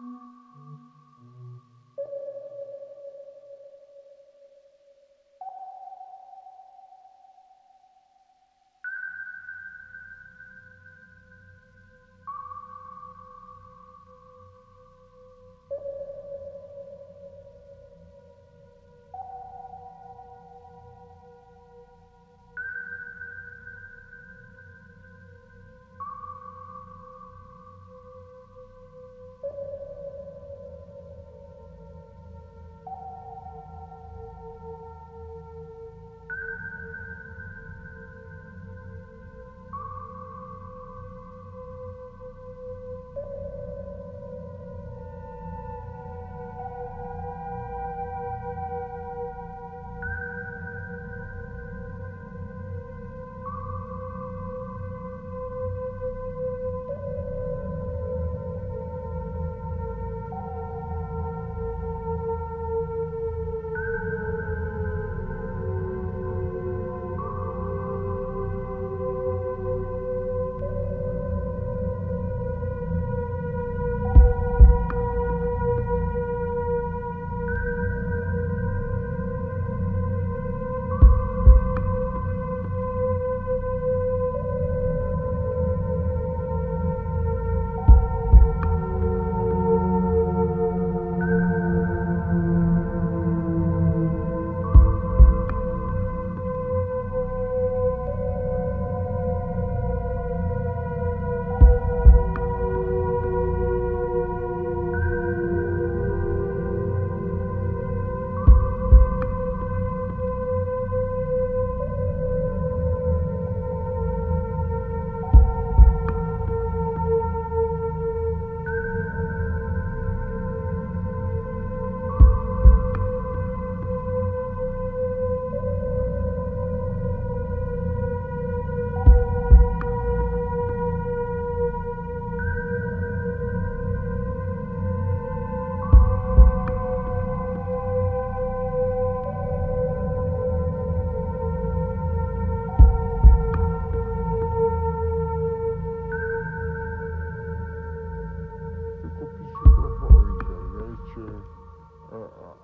Mm-hmm.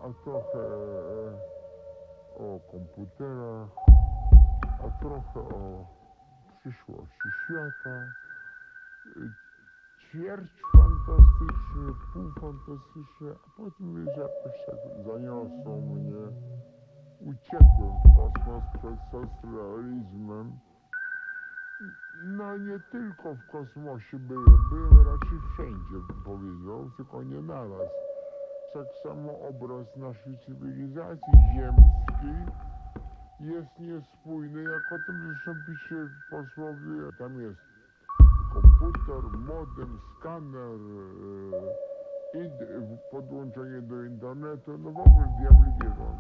A trochę e, o komputerach, a trochę o przyszłości świata. Ćwierć fantastyczny, pół fantastyczny, a potem już jakoś tak zaniosło mnie. Uciekłem w kosmos przed socrealizmem. No nie tylko w kosmosie byłem, byłem raczej wszędzie powiedział, tylko nie naraz. Tak samo obraz naszej cywilizacji ziemskiej. Jest niespójny, jak o tym zresztą pisze posłowie. Tam jest komputer, modem, skaner, id- podłączenie do internetu, no w ogóle diabli wiedzą